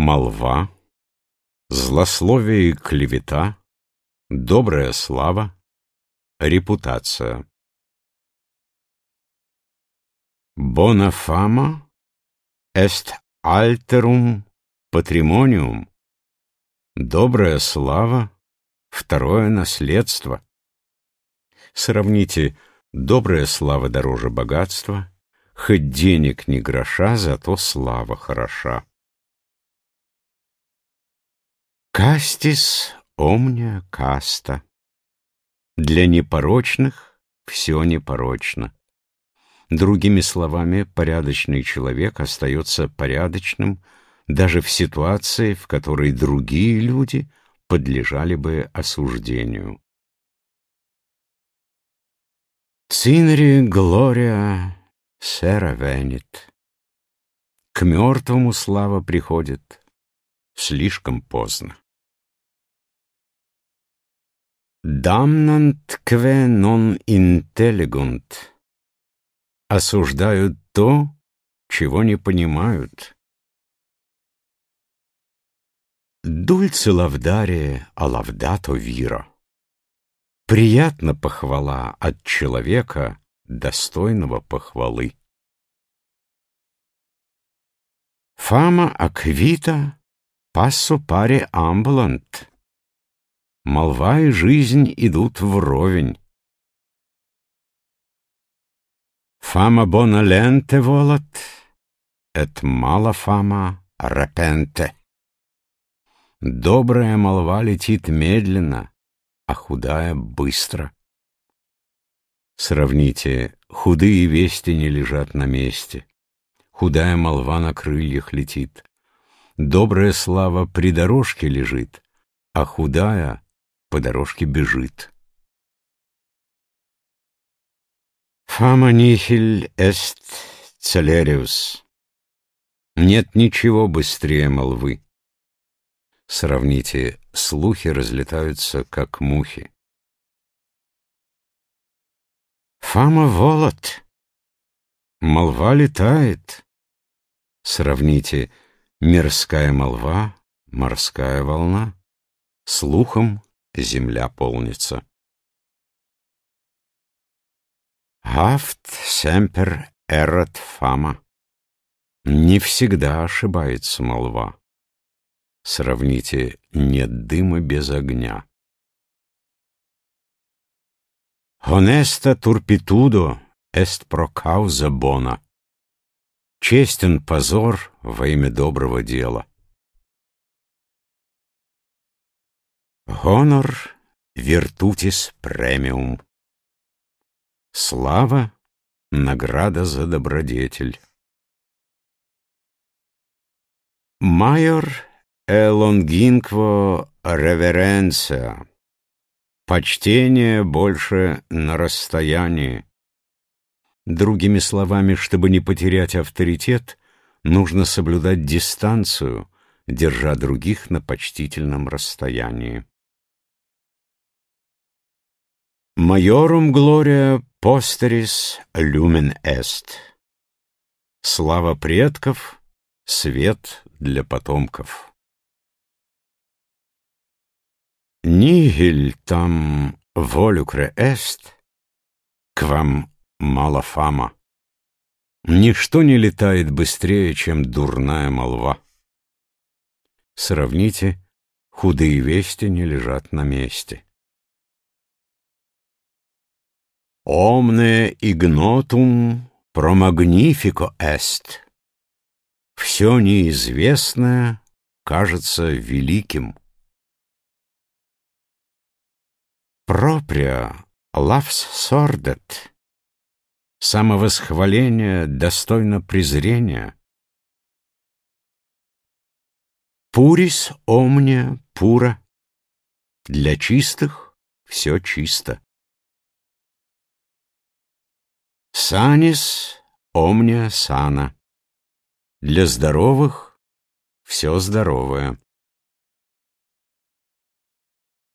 молва, злословие и клевета, добрая слава, репутация. Bona fama est alterum patrimonium. Добрая слава — второе наследство. Сравните «добрая слава дороже богатства», «хоть денег ни гроша, зато слава хороша». Кастис омня каста. Для непорочных все непорочно. Другими словами, порядочный человек остается порядочным даже в ситуации, в которой другие люди подлежали бы осуждению. Цинери Глория Сера Венит. К мертвому слава приходит слишком поздно. Кве нон интеллигунт осуждают то, чего не понимают. Дульце лавдаре, а лавдато вира. Приятна похвала от человека, достойного похвалы. Фама аквита пассо паре амбулант. Молва и жизнь идут вровень. Фама бона ленте волот, эт мало фама репенте. Добрая молва летит медленно, а худая — быстро. Сравните, худые вести не лежат на месте, худая молва на крыльях летит. Добрая слава при дорожке лежит, а худая по дорожке бежит. Фама нихиль эст целериус. Нет ничего быстрее молвы. Сравните, слухи разлетаются, как мухи. Фама волот. Молва летает. Сравните, мирская молва, морская волна. Слухом земля полнится. Haft semper erat fama. Не всегда ошибается молва. Сравните «нет дыма без огня». Honesta turpitudo est pro causa bona. Честен позор во имя доброго дела. Honor virtutis premium. Слава — награда за добродетель. Майор элонгинкво реверенция. Почтение больше на расстоянии. Другими словами, чтобы не потерять авторитет, нужно соблюдать дистанцию, держа других на почтительном расстоянии. Majorum gloria posteris lumen est. Слава предков, свет для потомков. Nihil tam volucre est, quam mala fama. Ничто не летает быстрее, чем дурная молва. Сравните, худые вести не лежат на месте. Ignotum pro magnifico est. Все неизвестное кажется великим. Проприя лавс сордет. Самовосхваление достойно презрения. Пурис омния пура. Для чистых все чисто. Санис омния сана. Для здоровых все здоровое.